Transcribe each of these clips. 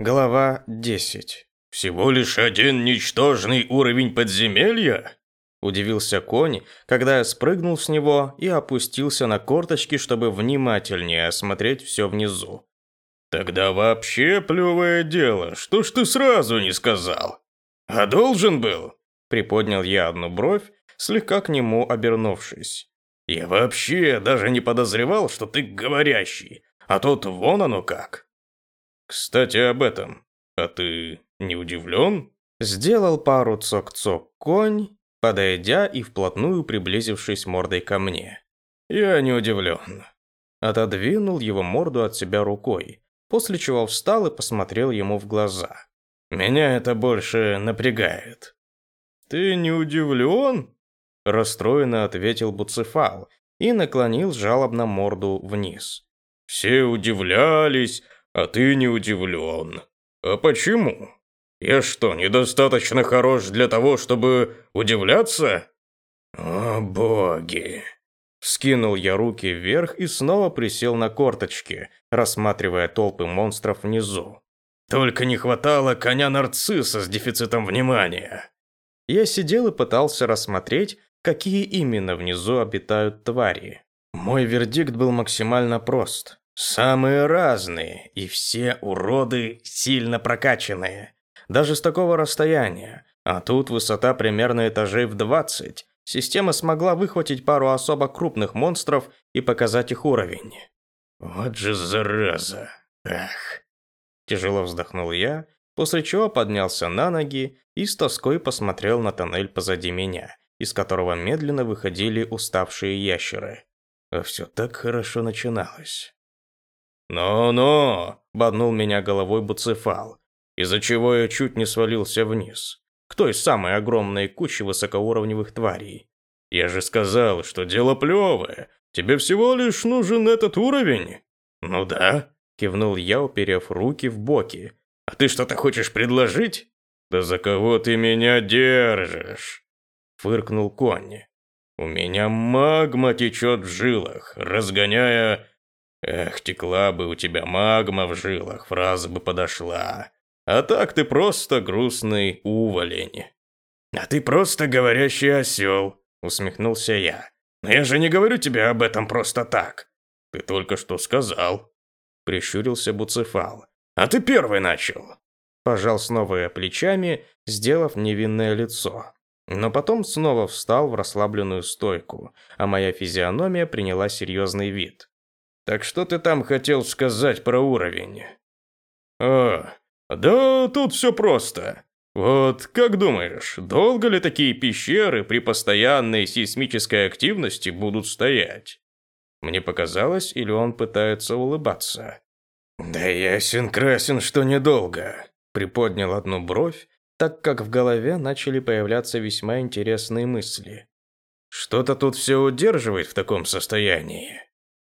Глава 10. «Всего лишь один ничтожный уровень подземелья?» Удивился конь, когда я спрыгнул с него и опустился на корточки, чтобы внимательнее осмотреть все внизу. «Тогда вообще плевое дело, что ж ты сразу не сказал? А должен был?» Приподнял я одну бровь, слегка к нему обернувшись. «Я вообще даже не подозревал, что ты говорящий, а тут вон оно как». «Кстати, об этом. А ты не удивлен?» Сделал пару цок-цок конь, подойдя и вплотную приблизившись мордой ко мне. «Я не удивлен». Отодвинул его морду от себя рукой, после чего встал и посмотрел ему в глаза. «Меня это больше напрягает». «Ты не удивлен?» Расстроенно ответил Буцефал и наклонил жалобно морду вниз. «Все удивлялись, а ты не удивлен. А почему? Я что, недостаточно хорош для того, чтобы удивляться? О, боги!» Скинул я руки вверх и снова присел на корточки, рассматривая толпы монстров внизу. Только не хватало коня-нарцисса с дефицитом внимания. Я сидел и пытался рассмотреть, какие именно внизу обитают твари. Мой вердикт был максимально прост. Самые разные, и все уроды сильно прокачанные. Даже с такого расстояния. А тут высота примерно этажей в 20. Система смогла выхватить пару особо крупных монстров и показать их уровень. Вот же зараза. Ах. Тяжело вздохнул я, после чего поднялся на ноги и с тоской посмотрел на тоннель позади меня, из которого медленно выходили уставшие ящеры. А все так хорошо начиналось. «Но-но!» – боднул меня головой Буцефал, из-за чего я чуть не свалился вниз, к той самой огромной куче высокоуровневых тварей. «Я же сказал, что дело плевое, тебе всего лишь нужен этот уровень». «Ну да», – кивнул я, уперев руки в боки. «А ты что-то хочешь предложить?» «Да за кого ты меня держишь?» – фыркнул Конни. «У меня магма течет в жилах, разгоняя Эх, текла бы у тебя магма в жилах, фраза бы подошла. А так ты просто грустный уволень. А ты просто говорящий осел, усмехнулся я. Но я же не говорю тебе об этом просто так. Ты только что сказал. Прищурился Буцефал. А ты первый начал. Пожал снова плечами, сделав невинное лицо. Но потом снова встал в расслабленную стойку, а моя физиономия приняла серьезный вид. Так что ты там хотел сказать про уровень? А, да тут все просто. Вот как думаешь, долго ли такие пещеры при постоянной сейсмической активности будут стоять? Мне показалось, или он пытается улыбаться. Да ясен-красен, что недолго. Приподнял одну бровь, так как в голове начали появляться весьма интересные мысли. Что-то тут все удерживает в таком состоянии.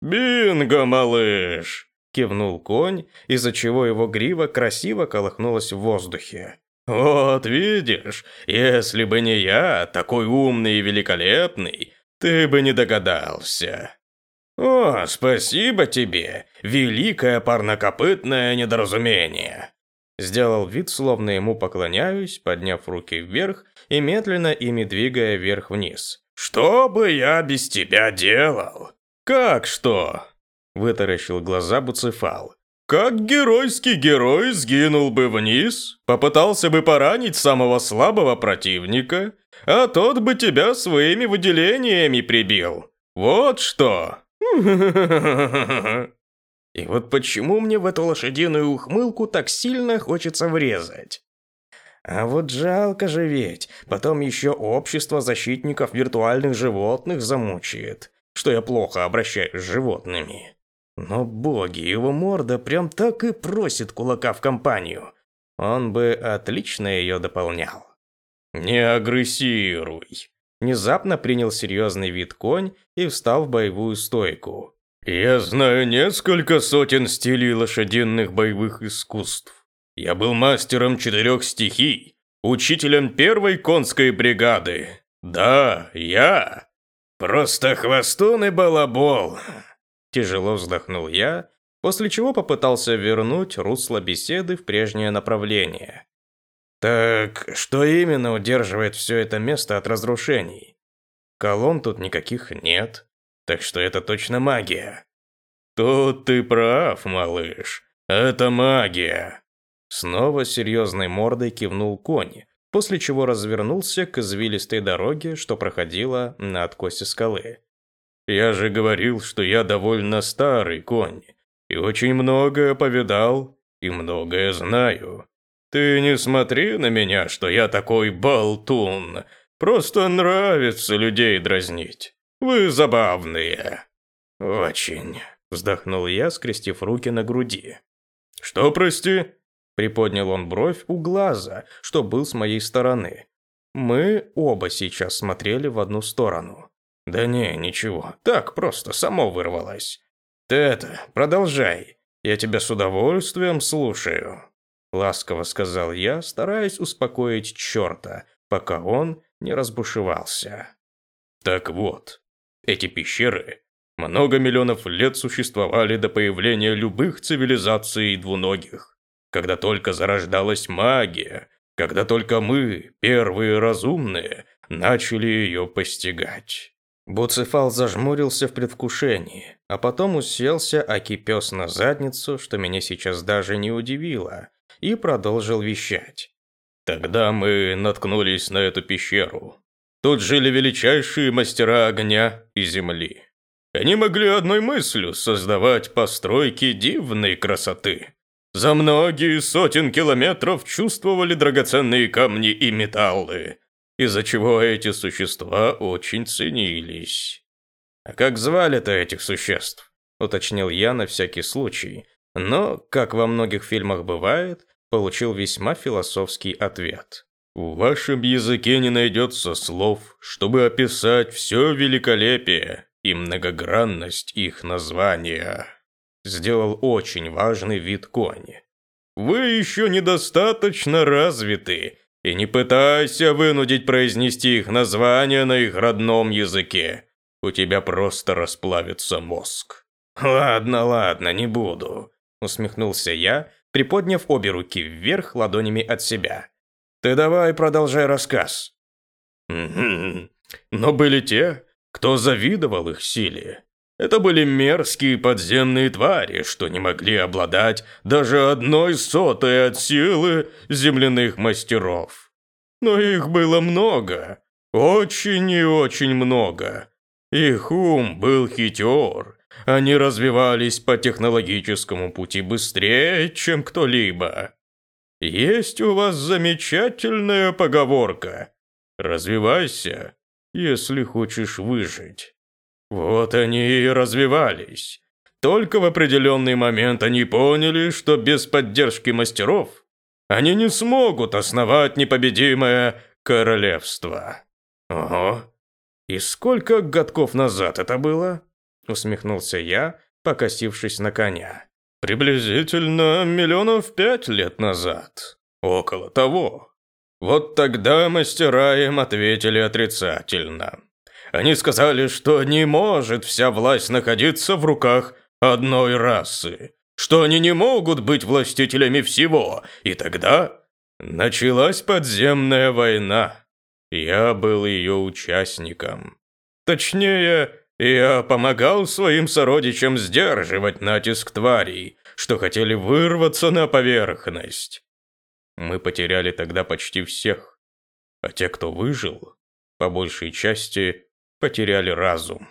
«Бинго, малыш!» – кивнул конь, из-за чего его грива красиво колыхнулась в воздухе. «Вот видишь, если бы не я, такой умный и великолепный, ты бы не догадался». «О, спасибо тебе, великое парнокопытное недоразумение!» Сделал вид, словно ему поклоняюсь, подняв руки вверх и медленно ими двигая вверх-вниз. «Что бы я без тебя делал?» «Как что?» – вытаращил глаза Буцефал. «Как геройский герой сгинул бы вниз, попытался бы поранить самого слабого противника, а тот бы тебя своими выделениями прибил. Вот что!» И вот почему мне в эту лошадиную ухмылку так сильно хочется врезать? А вот жалко же ведь, потом еще общество защитников виртуальных животных замучает что я плохо обращаюсь с животными. Но боги, его морда прям так и просит кулака в компанию. Он бы отлично ее дополнял. «Не агрессируй!» Внезапно принял серьезный вид конь и встал в боевую стойку. «Я знаю несколько сотен стилей лошадиных боевых искусств. Я был мастером четырех стихий, учителем первой конской бригады. Да, я!» «Просто хвостун и балабол!» Тяжело вздохнул я после чего попытался вернуть русло беседы в прежнее направление. Так что именно удерживает все это место от разрушений? Колонн тут никаких нет, так что это точно магия. Тут ты прав, малыш. Это магия. Снова серьезной мордой кивнул конь, после чего развернулся к извилистой дороге, что проходила на откосе скалы. Я же говорил, что я довольно старый конь, и очень многое повидал, и многое знаю. Ты не смотри на меня, что я такой болтун. Просто нравится людей дразнить. Вы забавные. Очень, вздохнул я, скрестив руки на груди. Что, прости? Приподнял он бровь у глаза, что был с моей стороны. Мы оба сейчас смотрели в одну сторону. Да не, ничего, так просто само вырвалось. Ты это, продолжай. Я тебя с удовольствием слушаю. Ласково сказал я, стараясь успокоить черта, пока он не разбушевался. Так вот, эти пещеры много миллионов лет существовали до появления любых цивилизаций двуногих. Когда только зарождалась магия, когда только мы, первые разумные, начали ее постигать. Буцефал зажмурился в предвкушении, а потом уселся окипес на задницу, что меня сейчас даже не удивило, и продолжил вещать. Тогда мы наткнулись на эту пещеру. Тут жили величайшие мастера огня и земли. Они могли одной мыслью создавать постройки дивной красоты. За многие сотен километров чувствовали драгоценные камни и металлы, из-за чего эти существа очень ценились. «А как звали-то этих существ?» – уточнил я на всякий случай, но, как во многих фильмах бывает, получил весьма философский ответ. В вашем языке не найдется слов, чтобы описать все великолепие и многогранность их названия. Сделал очень важный вид кони. Вы еще недостаточно развиты, и не пытайся вынудить произнести их название на их родном языке. У тебя просто расплавится мозг. Ладно, ладно, не буду, усмехнулся я, приподняв обе руки вверх ладонями от себя. Ты давай продолжай рассказ. Но были те, кто завидовал их силе. Это были мерзкие подземные твари, что не могли обладать даже одной сотой от силы земляных мастеров. Но их было много, очень и очень много. Их ум был хитер, они развивались по технологическому пути быстрее, чем кто-либо. Есть у вас замечательная поговорка «Развивайся, если хочешь выжить». Вот они и развивались. Только в определенный момент они поняли, что без поддержки мастеров они не смогут основать непобедимое королевство. Ого. И сколько годков назад это было? Усмехнулся я, покосившись на коня. Приблизительно миллионов пять лет назад. Около того. Вот тогда мастера им ответили отрицательно. Они сказали, что не может вся власть находиться в руках одной расы, что они не могут быть властителями всего, и тогда началась подземная война. Я был ее участником. Точнее, я помогал своим сородичам сдерживать натиск тварей, что хотели вырваться на поверхность. Мы потеряли тогда почти всех, а те, кто выжил, по большей части потеряли разум.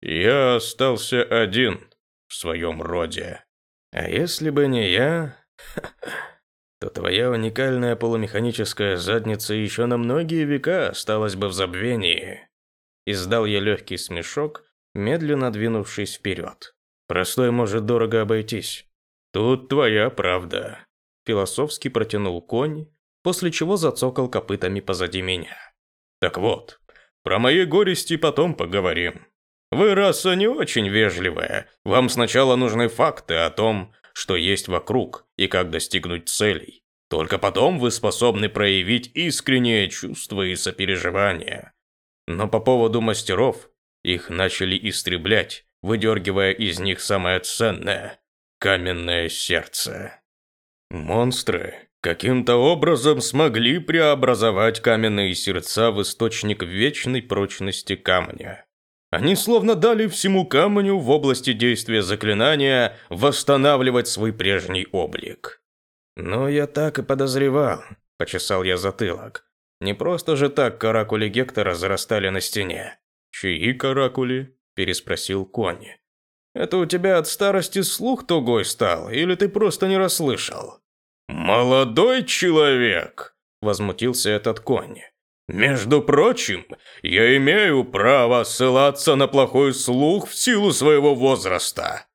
Я остался один в своем роде. А если бы не я, то твоя уникальная полумеханическая задница еще на многие века осталась бы в забвении. Издал я легкий смешок, медленно двинувшись вперед. Простой может дорого обойтись. Тут твоя правда. Философски протянул конь, после чего зацокал копытами позади меня. Так вот, про мои горести потом поговорим. Вы раса не очень вежливая. Вам сначала нужны факты о том, что есть вокруг и как достигнуть целей. Только потом вы способны проявить искреннее чувства и сопереживание. Но по поводу мастеров, их начали истреблять, выдергивая из них самое ценное. каменное сердце. Монстры каким-то образом смогли преобразовать каменные сердца в источник вечной прочности камня. Они словно дали всему камню в области действия заклинания восстанавливать свой прежний облик. «Но я так и подозревал», – почесал я затылок. «Не просто же так каракули Гектора зарастали на стене». «Чьи каракули?» – переспросил Кони. «Это у тебя от старости слух тугой стал, или ты просто не расслышал?» «Молодой человек!» – возмутился этот Кони. «Между прочим, я имею право ссылаться на плохой слух в силу своего возраста.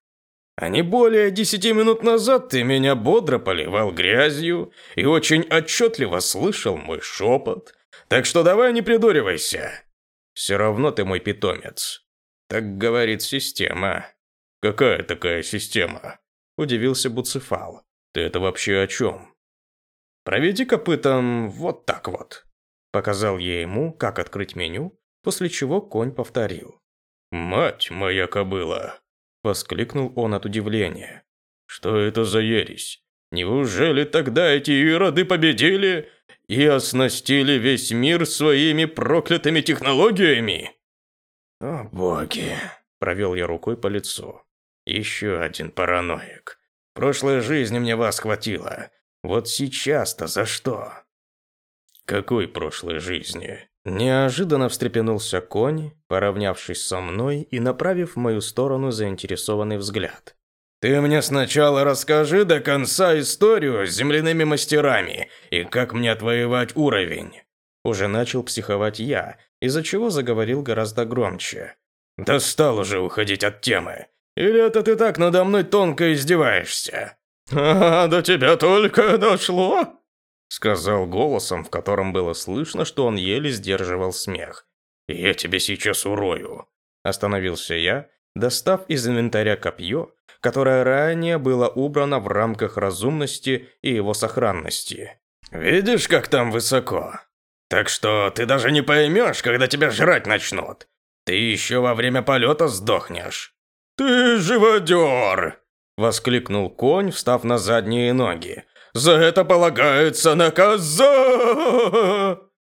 А не более десяти минут назад ты меня бодро поливал грязью и очень отчетливо слышал мой шепот. Так что давай не придуривайся. Все равно ты мой питомец. Так говорит система. Какая такая система? Удивился Буцефал. Ты это вообще о чем? Проведи копытом вот так вот. Показал я ему, как открыть меню, после чего конь повторил. «Мать моя кобыла!» Воскликнул он от удивления. «Что это за ересь? Неужели тогда эти ироды победили и оснастили весь мир своими проклятыми технологиями?» «О боги!» – провел я рукой по лицу. «Еще один параноик. Прошлой жизни мне вас хватило. Вот сейчас-то за что?» «Какой прошлой жизни?» Неожиданно встрепенулся конь, поравнявшись со мной и направив в мою сторону заинтересованный взгляд. «Ты мне сначала расскажи до конца историю с земляными мастерами и как мне отвоевать уровень». Уже начал психовать я, из-за чего заговорил гораздо громче. «Достал уже уходить от темы. Или это ты так надо мной тонко издеваешься?» «А, до тебя только дошло?» сказал голосом, в котором было слышно, что он еле сдерживал смех. «Я тебя сейчас урою!» Остановился я, достав из инвентаря копье, которое ранее было убрано в рамках разумности и его сохранности. «Видишь, как там высоко? Так что ты даже не поймешь, когда тебя жрать начнут. Ты еще во время полета сдохнешь». «Ты живодер!» – воскликнул конь, встав на задние ноги, за это полагается наказа!»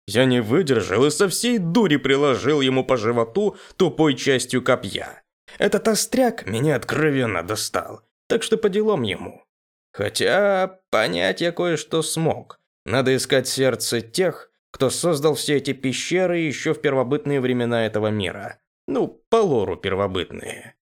Я не выдержал и со всей дури приложил ему по животу тупой частью копья. Этот остряк меня откровенно достал, так что по делам ему. Хотя понять я кое-что смог. Надо искать сердце тех, кто создал все эти пещеры еще в первобытные времена этого мира. Ну, по лору первобытные.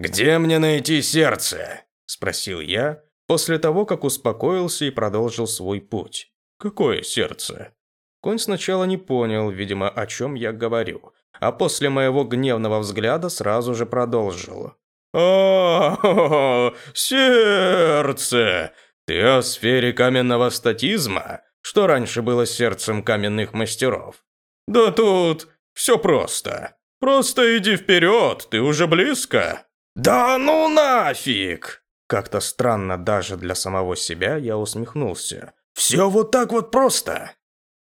«Где мне найти сердце?» – спросил я, После того, как успокоился и продолжил свой путь. Какое сердце? Конь сначала не понял, видимо, о чем я говорю, а после моего гневного взгляда сразу же продолжил. «О, сердце! Ты о сфере каменного статизма, что раньше было сердцем каменных мастеров? Да тут все просто. Просто иди вперед, ты уже близко». «Да ну нафиг!» Как-то странно даже для самого себя я усмехнулся. «Все вот так вот просто!»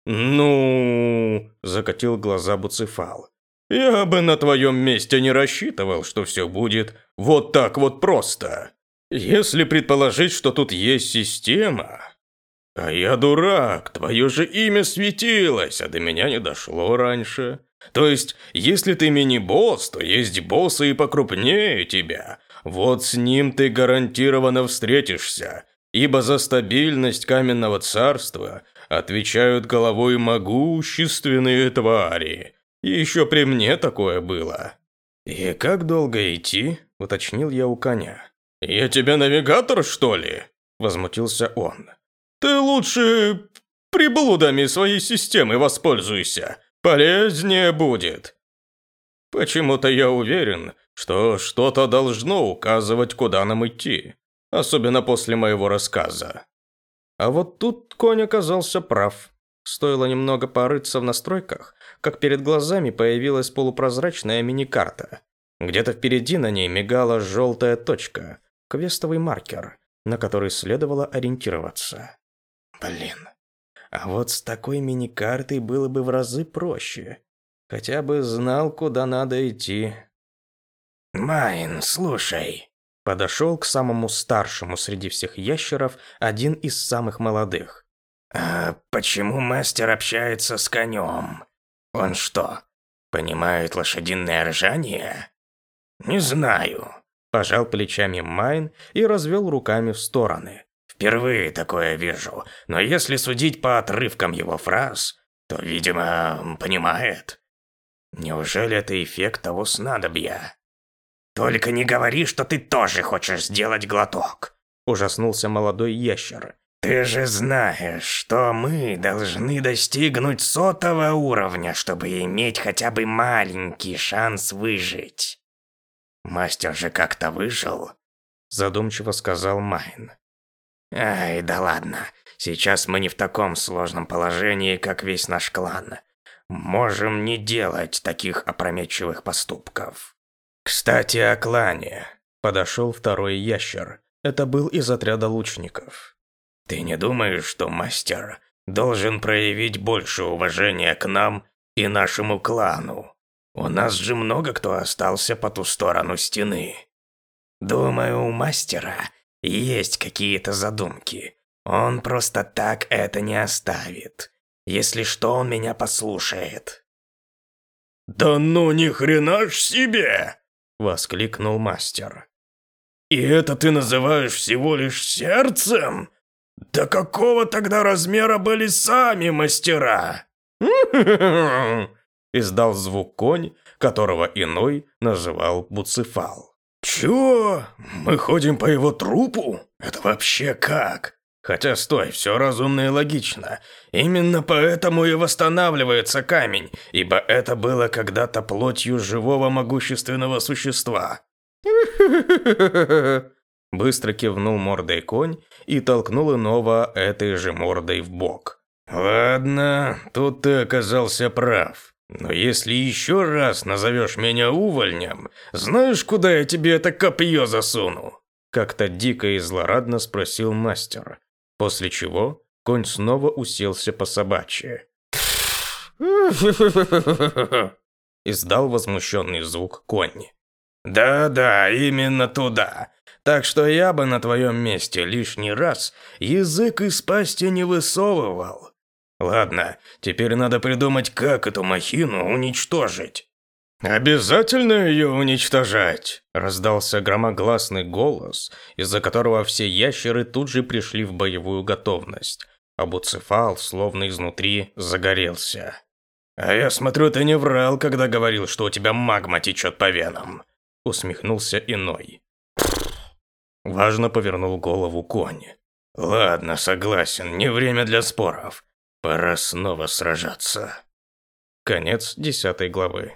«Ну...» – закатил глаза Буцефал. «Я бы на твоем месте не рассчитывал, что все будет вот так вот просто. Если предположить, что тут есть система...» «А я дурак, твое же имя светилось, а до меня не дошло раньше. То есть, если ты мини-босс, то есть боссы и покрупнее тебя, вот с ним ты гарантированно встретишься, ибо за стабильность каменного царства отвечают головой могущественные твари. И еще при мне такое было. «И как долго идти?» – уточнил я у коня. «Я тебе навигатор, что ли?» – возмутился он. «Ты лучше приблудами своей системы воспользуйся. Полезнее будет». Почему-то я уверен, что что-то должно указывать, куда нам идти, особенно после моего рассказа. А вот тут конь оказался прав. Стоило немного порыться в настройках, как перед глазами появилась полупрозрачная мини-карта. Где-то впереди на ней мигала желтая точка, квестовый маркер, на который следовало ориентироваться. Блин, а вот с такой мини-картой было бы в разы проще. Хотя бы знал, куда надо идти. «Майн, слушай», Подошел к самому старшему среди всех ящеров один из самых молодых. «А почему мастер общается с конем? Он что, понимает лошадиное ржание?» «Не знаю», – пожал плечами Майн и развел руками в стороны. «Впервые такое вижу, но если судить по отрывкам его фраз, то, видимо, понимает. Неужели это эффект того снадобья?» «Только не говори, что ты тоже хочешь сделать глоток!» Ужаснулся молодой ящер. «Ты же знаешь, что мы должны достигнуть сотого уровня, чтобы иметь хотя бы маленький шанс выжить. Мастер же как-то выжил?» Задумчиво сказал Майн. «Ай, да ладно. Сейчас мы не в таком сложном положении, как весь наш клан. Можем не делать таких опрометчивых поступков». «Кстати, о клане», – подошел второй ящер. Это был из отряда лучников. «Ты не думаешь, что мастер должен проявить больше уважения к нам и нашему клану? У нас же много кто остался по ту сторону стены. Думаю, у мастера есть какие-то задумки. Он просто так это не оставит. Если что, он меня послушает». «Да ну ни хрена ж себе!» – воскликнул мастер. «И это ты называешь всего лишь сердцем? Да какого тогда размера были сами мастера?» Издал звук конь, которого иной называл Буцефал. «Чё? Мы ходим по его трупу? Это вообще как?» Хотя стой, все разумно и логично. Именно поэтому и восстанавливается камень, ибо это было когда-то плотью живого могущественного существа. Быстро кивнул мордой конь и толкнул иного этой же мордой в бок. Ладно, тут ты оказался прав. Но если еще раз назовешь меня увольнем, знаешь, куда я тебе это копье засуну? Как-то дико и злорадно спросил мастер. После чего конь снова уселся по собачьи. Издал возмущенный звук конь. «Да-да, именно туда. Так что я бы на твоем месте лишний раз язык из пасти не высовывал. Ладно, теперь надо придумать, как эту махину уничтожить». «Обязательно ее уничтожать?» – раздался громогласный голос, из-за которого все ящеры тут же пришли в боевую готовность, а словно изнутри, загорелся. «А я смотрю, ты не врал, когда говорил, что у тебя магма течет по венам», – усмехнулся иной. Важно повернул голову конь. «Ладно, согласен, не время для споров. Пора снова сражаться». Конец десятой главы.